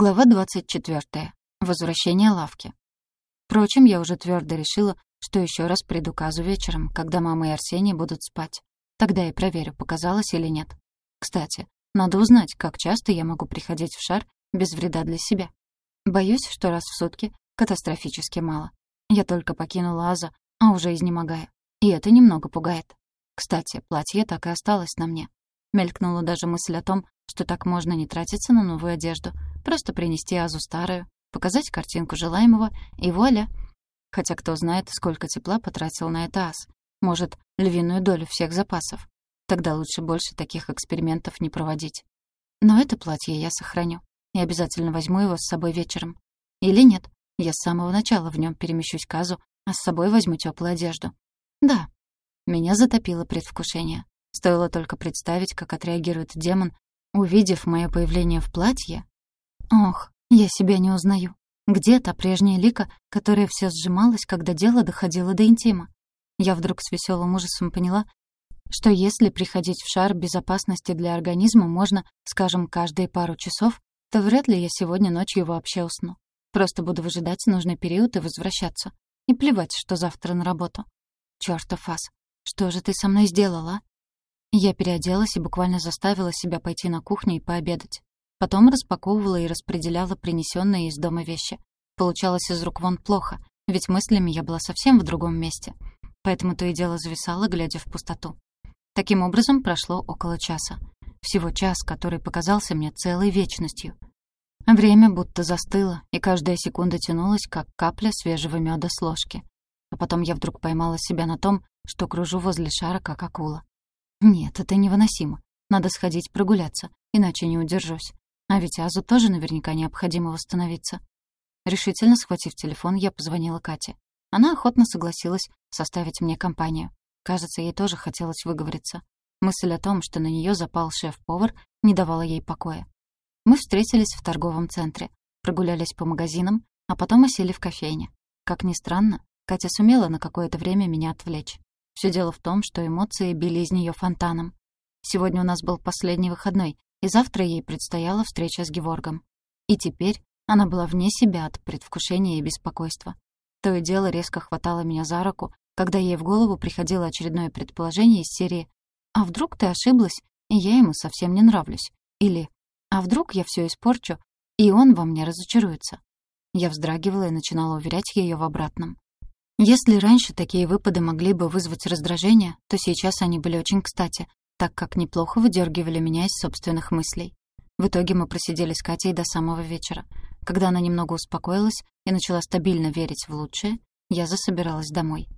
Глава 24. Возвращение лавки. Впрочем, я уже твердо решила, что еще раз приду к Азу вечером, когда мама и Арсений будут спать. Тогда и проверю, показалось или нет. Кстати, надо узнать, как часто я могу приходить в шар без вреда для себя. Боюсь, что раз в сутки катастрофически мало. Я только покинула Аза, а уже изнемогаю. И это немного пугает. Кстати, платье так и осталось на мне. Мелькнула даже мысль о том, что так можно не тратиться на новую одежду, просто принести Азу старую, показать картинку желаемого, и вуаля. Хотя кто знает, сколько тепла потратил на это Аз. Может, львиную долю всех запасов. Тогда лучше больше таких экспериментов не проводить. Но это платье я сохраню. И обязательно возьму его с собой вечером. Или нет, я с самого начала в нем перемещусь к Азу, а с собой возьму теплую одежду. Да, меня затопило предвкушение. Стоило только представить, как отреагирует демон, увидев мое появление в платье. Ох, я себя не узнаю. Где та прежняя Лика, которая все сжималась, когда дело доходило до интима? Я вдруг с веселым ужасом поняла, что если приходить в шар безопасности для организма можно, скажем, каждые пару часов, то вряд ли я сегодня ночью вообще усну. Просто буду выжидать нужный период и возвращаться. И плевать, что завтра на работу. Чёртов ас, что же ты со мной сделала? Я переоделась и буквально заставила себя пойти на кухню и пообедать. Потом распаковывала и распределяла принесенные из дома вещи. Получалось из рук вон плохо, ведь мыслями я была совсем в другом месте. Поэтому то и дело зависала, глядя в пустоту. Таким образом прошло около часа. Всего час, который показался мне целой вечностью. Время будто застыло, и каждая секунда тянулась, как капля свежего меда с ложки. А потом я вдруг поймала себя на том, что кружу возле шара, как акула. Нет, это невыносимо. Надо сходить прогуляться, иначе не удержусь. А ведь Азу тоже наверняка необходимо восстановиться. Решительно схватив телефон, я позвонила Кате. Она охотно согласилась составить мне компанию. Кажется, ей тоже хотелось выговориться. Мысль о том, что на нее запал шеф-повар, не давала ей покоя. Мы встретились в торговом центре, прогулялись по магазинам, а потом осели в кофейне. Как ни странно, Катя сумела на какое-то время меня отвлечь. Все дело в том, что эмоции били из нее фонтаном. Сегодня у нас был последний выходной, и завтра ей предстояла встреча с Геворгом. И теперь она была вне себя от предвкушения и беспокойства. То и дело резко хватало меня за руку, когда ей в голову приходило очередное предположение из серии «А вдруг ты ошиблась, и я ему совсем не нравлюсь?» Или «А вдруг я все испорчу, и он во мне разочаруется?» Я вздрагивала и начинала уверять ее в обратном. Если раньше такие выпады могли бы вызвать раздражение, то сейчас они были очень кстати, так как неплохо выдергивали меня из собственных мыслей. В итоге мы просидели с Катей до самого вечера. Когда она немного успокоилась и начала стабильно верить в лучшее, я засобиралась домой.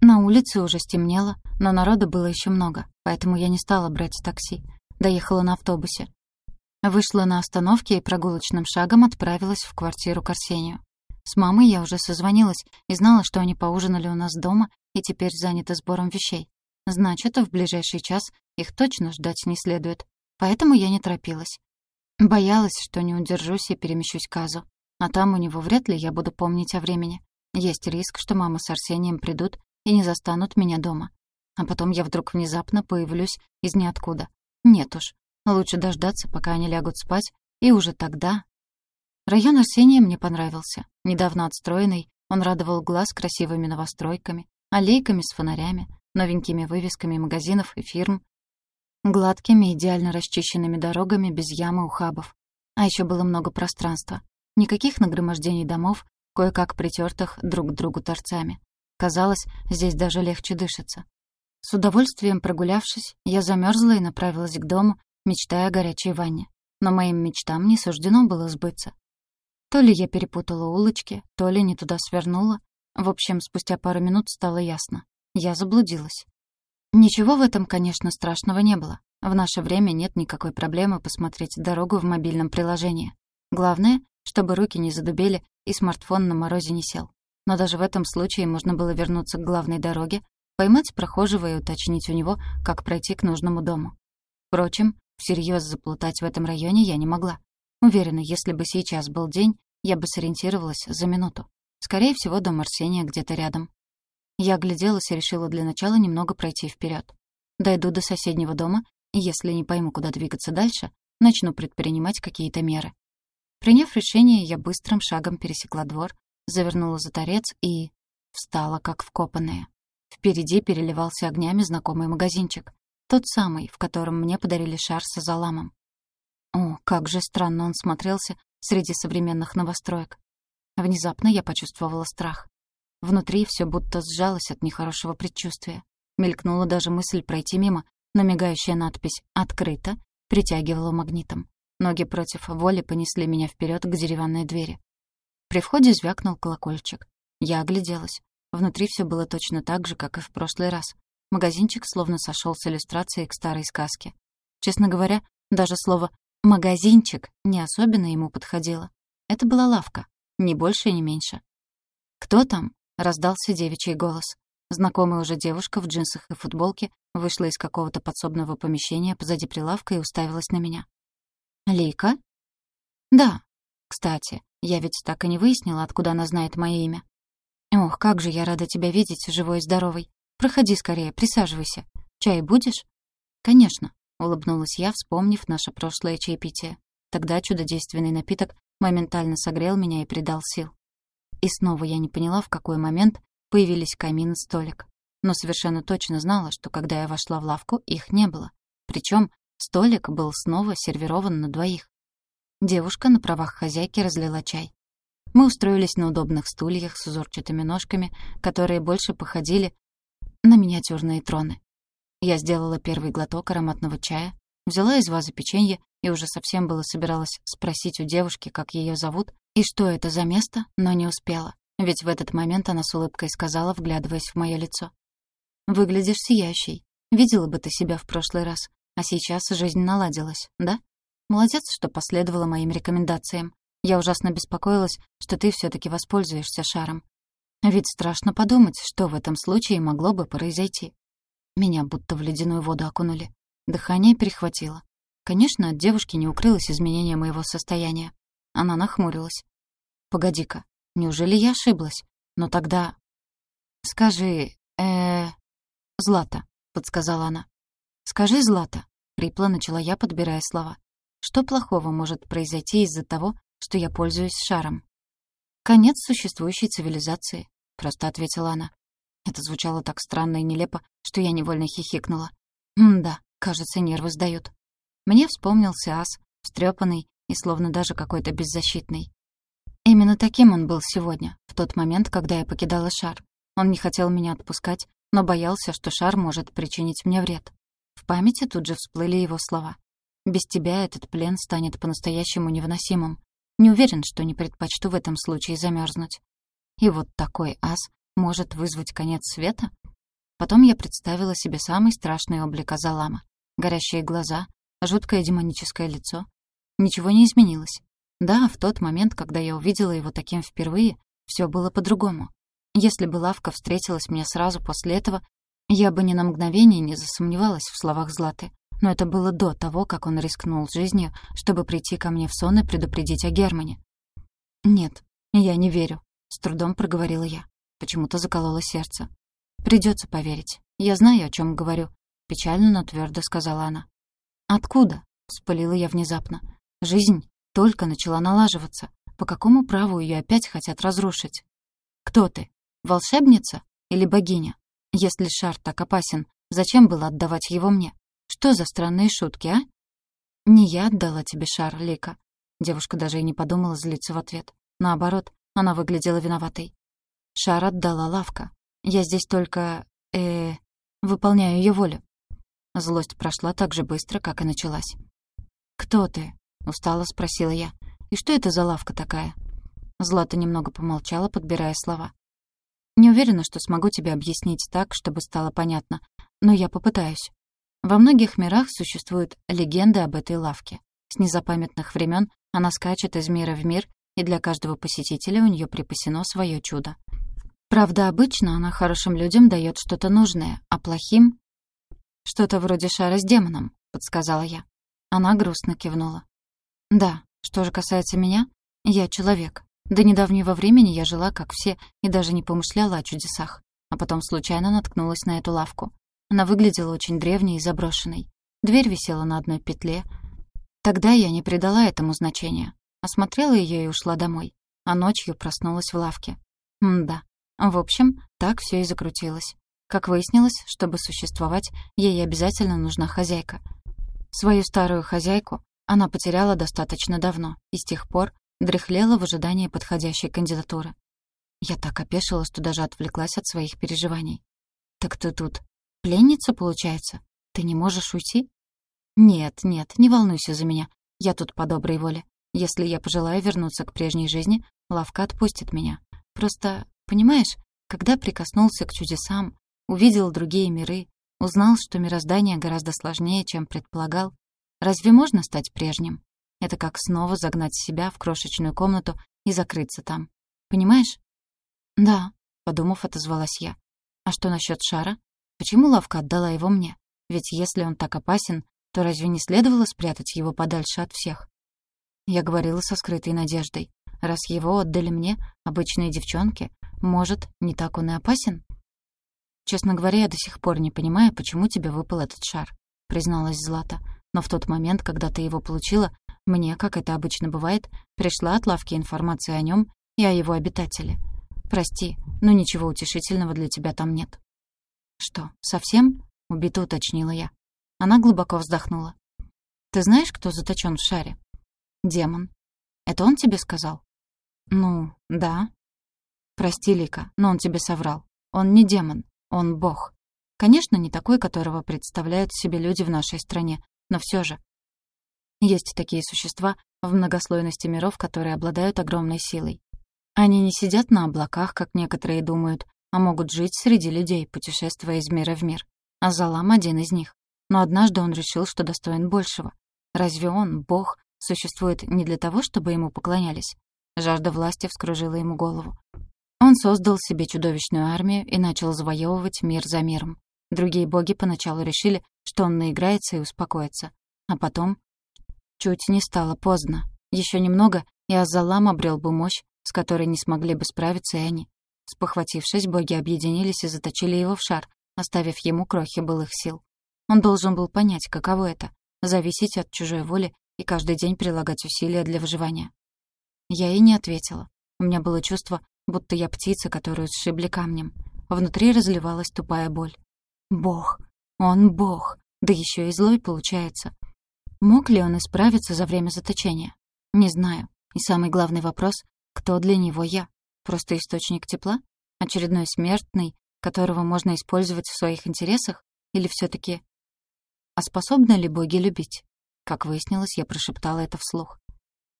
На улице уже стемнело, но народа было еще много, поэтому я не стала брать такси. Доехала на автобусе. Вышла на остановке и прогулочным шагом отправилась в квартиру к Арсению. С мамой я уже созвонилась и знала, что они поужинали у нас дома и теперь заняты сбором вещей. Значит, в ближайший час их точно ждать не следует. Поэтому я не торопилась. Боялась, что не удержусь и перемещусь к Азу. А там у него вряд ли я буду помнить о времени. Есть риск, что мама с Арсением придут и не застанут меня дома. А потом я вдруг внезапно появлюсь из ниоткуда. Нет уж, лучше дождаться, пока они лягут спать, и уже тогда Район Арсения мне понравился. Недавно отстроенный, он радовал глаз красивыми новостройками, аллейками с фонарями, новенькими вывесками магазинов и фирм, гладкими, идеально расчищенными дорогами без ямы ухабов. А еще было много пространства. Никаких нагромождений домов, кое-как притертых друг к другу торцами. Казалось, здесь даже легче дышится. С удовольствием прогулявшись, я замерзла и направилась к дому, мечтая о горячей ванне. Но моим мечтам не суждено было сбыться. То ли я перепутала улочки, то ли не туда свернула. В общем, спустя пару минут стало ясно. Я заблудилась. Ничего в этом, конечно, страшного не было. В наше время нет никакой проблемы посмотреть дорогу в мобильном приложении. Главное, чтобы руки не задубели и смартфон на морозе не сел. Но даже в этом случае можно было вернуться к главной дороге, поймать прохожего и уточнить у него, как пройти к нужному дому. Впрочем, всерьез заплутать в этом районе я не могла. Уверена, если бы сейчас был день, я бы сориентировалась за минуту. Скорее всего, дом Арсения где-то рядом. Я огляделась и решила для начала немного пройти вперед. Дойду до соседнего дома, и если не пойму, куда двигаться дальше, начну предпринимать какие-то меры. Приняв решение, я быстрым шагом пересекла двор, завернула за торец и... встала как вкопанная. Впереди переливался огнями знакомый магазинчик. Тот самый, в котором мне подарили шар с азаламом. О, как же странно он смотрелся среди современных новостроек. Внезапно я почувствовала страх. Внутри все будто сжалось от нехорошего предчувствия. Мелькнула даже мысль пройти мимо, но мигающая надпись «Открыто» притягивала магнитом. Ноги против воли понесли меня вперед к деревянной двери. При входе звякнул колокольчик. Я огляделась. Внутри все было точно так же, как и в прошлый раз. Магазинчик словно сошел с иллюстрацией к старой сказке. Честно говоря, даже слово «магазинчик» не особенно ему подходило. Это была лавка, ни больше, ни меньше. «Кто там?» — раздался девичий голос. Знакомая уже девушка в джинсах и футболке вышла из какого-то подсобного помещения позади прилавка и уставилась на меня. «Лейка?» «Да. Кстати, я ведь так и не выяснила, откуда она знает мое имя. Ох, как же я рада тебя видеть, живой и здоровой. Проходи скорее, присаживайся. Чай будешь?» «Конечно», — улыбнулась я, вспомнив наше прошлое чаепитие. Тогда чудодейственный напиток моментально согрел меня и придал сил. И снова я не поняла, в какой момент появились камин и столик. Но совершенно точно знала, что когда я вошла в лавку, их не было. Причем столик был снова сервирован на двоих. Девушка на правах хозяйки разлила чай. Мы устроились на удобных стульях с узорчатыми ножками, которые больше походили на миниатюрные троны. Я сделала первый глоток ароматного чая, взяла из вазы печенье и уже совсем было собиралась спросить у девушки, как ее зовут, и что это за место, но не успела. Ведь в этот момент она с улыбкой сказала, вглядываясь в мое лицо. «Выглядишь сияющей. Видела бы ты себя в прошлый раз. А сейчас жизнь наладилась, да? Молодец, что последовала моим рекомендациям. Я ужасно беспокоилась, что ты все таки воспользуешься шаром. Ведь страшно подумать, что в этом случае могло бы произойти. Меня будто в ледяную воду окунули. Дыхание перехватило. Конечно, от девушки не укрылось изменение моего состояния. Она нахмурилась. «Погоди-ка, Неужели я ошиблась? Но тогда... Скажи, э, Злата, подсказала она. Скажи, Злата, хрипло начала я, подбирая слова. Что плохого может произойти из-за того, что я пользуюсь шаром? Конец существующей цивилизации, просто ответила она. Это звучало так странно и нелепо, что я невольно хихикнула. М-да, кажется, нервы сдают. Мне вспомнился ас, встрепанный и словно даже какой-то беззащитный. Именно таким он был сегодня, в тот момент, когда я покидала шар. Он не хотел меня отпускать, но боялся, что шар может причинить мне вред. В памяти тут же всплыли его слова. «Без тебя этот плен станет по-настоящему невыносимым. Не уверен, что не предпочту в этом случае замерзнуть. И вот такой ас может вызвать конец света? Потом я представила себе самый страшный облик Азалама. Горящие глаза, жуткое демоническое лицо. Ничего не изменилось. Да, в тот момент, когда я увидела его таким впервые, все было по-другому. Если бы лавка встретилась мне сразу после этого, я бы ни на мгновение не засомневалась в словах Златы. Но это было до того, как он рискнул жизнью, чтобы прийти ко мне в сон и предупредить о Германе. «Нет, я не верю», — с трудом проговорила я. Почему-то закололо сердце. Придется поверить. Я знаю, о чем говорю», — печально, но твердо сказала она. «Откуда?» — вспылила я внезапно. «Жизнь только начала налаживаться. По какому праву ее опять хотят разрушить? Кто ты? Волшебница или богиня? Если шар так опасен, зачем было отдавать его мне? Что за странные шутки, а? Не я отдала тебе шар, Лика. Девушка даже и не подумала злиться в ответ. Наоборот, она выглядела виноватой. Шар отдала лавка. Я здесь только... э выполняю ее волю. Злость прошла так же быстро, как и началась. «Кто ты?» — устало спросила я. «И что это за лавка такая?» Злата немного помолчала, подбирая слова. «Не уверена, что смогу тебе объяснить так, чтобы стало понятно, но я попытаюсь. Во многих мирах существуют легенды об этой лавке. С незапамятных времен она скачет из мира в мир, и для каждого посетителя у нее припасено свое чудо. Правда, обычно она хорошим людям дает что-то нужное, а плохим — что-то вроде шара с демоном, подсказала я. Она грустно кивнула. Да, что же касается меня, я человек. До недавнего времени я жила, как все, и даже не помышляла о чудесах. А потом случайно наткнулась на эту лавку. Она выглядела очень древней и заброшенной. Дверь висела на одной петле. Тогда я не придала этому значения. осмотрела ее и ушла домой. А ночью проснулась в лавке. М-да. В общем, так все и закрутилось. Как выяснилось, чтобы существовать, ей обязательно нужна хозяйка. Свою старую хозяйку она потеряла достаточно давно и с тех пор дряхлела в ожидании подходящей кандидатуры. Я так опешила, что даже отвлеклась от своих переживаний. «Так ты тут пленница, получается? Ты не можешь уйти?» «Нет, нет, не волнуйся за меня. Я тут по доброй воле. Если я пожелаю вернуться к прежней жизни, лавка отпустит меня. Просто, понимаешь, когда прикоснулся к чудесам, увидел другие миры, узнал, что мироздание гораздо сложнее, чем предполагал, разве можно стать прежним? Это как снова загнать себя в крошечную комнату и закрыться там. Понимаешь? «Да», — подумав, отозвалась я. «А что насчет шара? Почему лавка отдала его мне? Ведь если он так опасен, то разве не следовало спрятать его подальше от всех?» Я говорила со скрытой надеждой. Раз его отдали мне, обычные девчонки, может, не так он и опасен? «Честно говоря, я до сих пор не понимаю, почему тебе выпал этот шар», — призналась Злата. «Но в тот момент, когда ты его получила, мне, как это обычно бывает, пришла от лавки информация о нем и о его обитателе. Прости, но ничего утешительного для тебя там нет». «Что, совсем?» — убито уточнила я. Она глубоко вздохнула. «Ты знаешь, кто заточен в шаре?» «Демон». «Это он тебе сказал?» «Ну, да». «Прости, Лика, но он тебе соврал. Он не демон, он бог. Конечно, не такой, которого представляют себе люди в нашей стране, но все же. Есть такие существа в многослойности миров, которые обладают огромной силой. Они не сидят на облаках, как некоторые думают, а могут жить среди людей, путешествуя из мира в мир. А Залам один из них. Но однажды он решил, что достоин большего. Разве он, Бог, существует не для того, чтобы ему поклонялись? Жажда власти вскружила ему голову. Он создал себе чудовищную армию и начал завоевывать мир за миром. Другие боги поначалу решили, что он наиграется и успокоится. А потом... Чуть не стало поздно. Еще немного, и Азалам обрел бы мощь, с которой не смогли бы справиться и они. Спохватившись, боги объединились и заточили его в шар, оставив ему крохи былых сил. Он должен был понять, каково это — зависеть от чужой воли и каждый день прилагать усилия для выживания. Я и не ответила. У меня было чувство, будто я птица, которую сшибли камнем. Внутри разливалась тупая боль. Бог! Он бог! Да еще и злой получается. Мог ли он исправиться за время заточения? Не знаю. И самый главный вопрос кто для него я? Просто источник тепла? Очередной смертный, которого можно использовать в своих интересах? Или все таки А способны ли боги любить? Как выяснилось, я прошептала это вслух.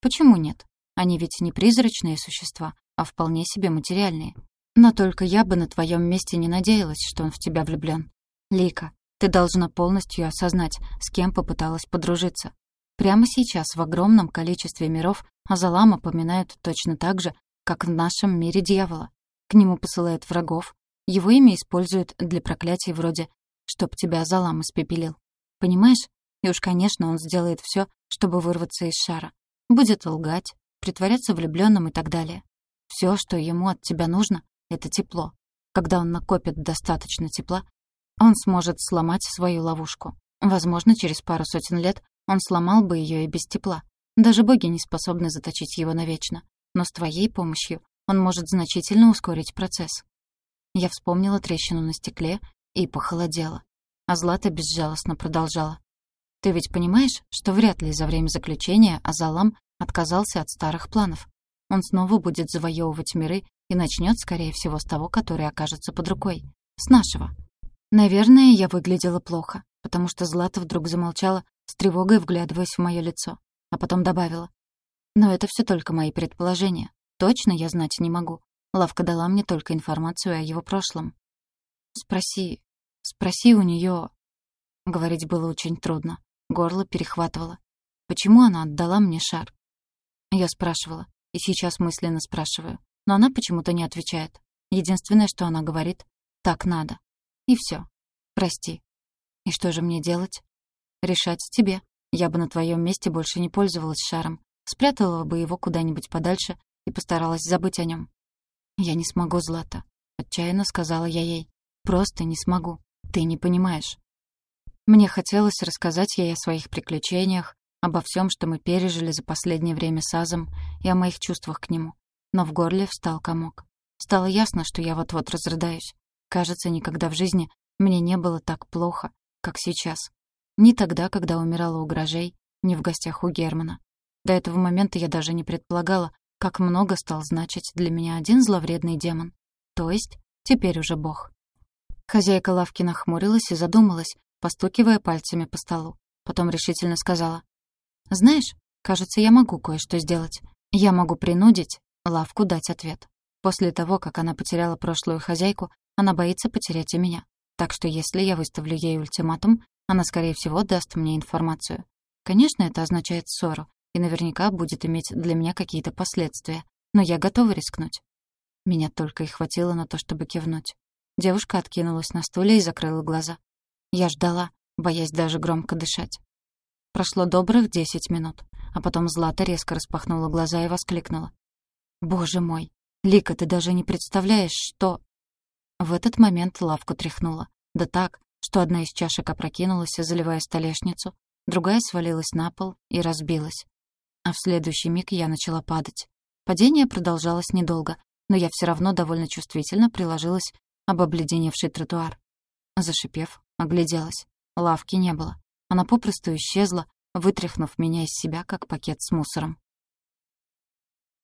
Почему нет? Они ведь не призрачные существа, а вполне себе материальные. Но только я бы на твоем месте не надеялась, что он в тебя влюблен. Лика, ты должна полностью осознать, с кем попыталась подружиться. Прямо сейчас в огромном количестве миров Азалама поминают точно так же, как в нашем мире дьявола. К нему посылают врагов, его имя используют для проклятий вроде «чтоб тебя Азалам испепелил». Понимаешь? И уж, конечно, он сделает все, чтобы вырваться из шара. Будет лгать, притворяться влюбленным и так далее. Все, что ему от тебя нужно, — это тепло. Когда он накопит достаточно тепла, он сможет сломать свою ловушку. Возможно, через пару сотен лет он сломал бы ее и без тепла. Даже боги не способны заточить его навечно. Но с твоей помощью он может значительно ускорить процесс. Я вспомнила трещину на стекле и похолодела. А Злата безжалостно продолжала. «Ты ведь понимаешь, что вряд ли за время заключения Азалам отказался от старых планов? Он снова будет завоевывать миры и начнет, скорее всего, с того, который окажется под рукой. С нашего». Наверное, я выглядела плохо, потому что Злата вдруг замолчала, с тревогой вглядываясь в мое лицо, а потом добавила. «Но это все только мои предположения. Точно я знать не могу. Лавка дала мне только информацию о его прошлом. Спроси... Спроси у нее. Говорить было очень трудно. Горло перехватывало. Почему она отдала мне шар? Я спрашивала, и сейчас мысленно спрашиваю. Но она почему-то не отвечает. Единственное, что она говорит, «так надо». И все. Прости. И что же мне делать? Решать тебе. Я бы на твоем месте больше не пользовалась шаром. Спрятала бы его куда-нибудь подальше и постаралась забыть о нем. «Я не смогу, Злата», — отчаянно сказала я ей. «Просто не смогу. Ты не понимаешь». Мне хотелось рассказать ей о своих приключениях, обо всем, что мы пережили за последнее время с Азом, и о моих чувствах к нему. Но в горле встал комок. Стало ясно, что я вот-вот разрыдаюсь. Кажется, никогда в жизни мне не было так плохо, как сейчас. Ни тогда, когда умирала у гаражей, ни в гостях у Германа. До этого момента я даже не предполагала, как много стал значить для меня один зловредный демон. То есть теперь уже бог. Хозяйка лавки нахмурилась и задумалась, постукивая пальцами по столу. Потом решительно сказала. «Знаешь, кажется, я могу кое-что сделать. Я могу принудить лавку дать ответ. После того, как она потеряла прошлую хозяйку, она боится потерять и меня. Так что если я выставлю ей ультиматум, она, скорее всего, даст мне информацию. Конечно, это означает ссору, и наверняка будет иметь для меня какие-то последствия. Но я готова рискнуть. Меня только и хватило на то, чтобы кивнуть. Девушка откинулась на стуле и закрыла глаза. Я ждала, боясь даже громко дышать. Прошло добрых десять минут, а потом Злата резко распахнула глаза и воскликнула. «Боже мой! Лика, ты даже не представляешь, что...» В этот момент лавку тряхнула. Да так, что одна из чашек опрокинулась, заливая столешницу, другая свалилась на пол и разбилась. А в следующий миг я начала падать. Падение продолжалось недолго, но я все равно довольно чувствительно приложилась об обледеневший тротуар. Зашипев, огляделась. Лавки не было. Она попросту исчезла, вытряхнув меня из себя, как пакет с мусором.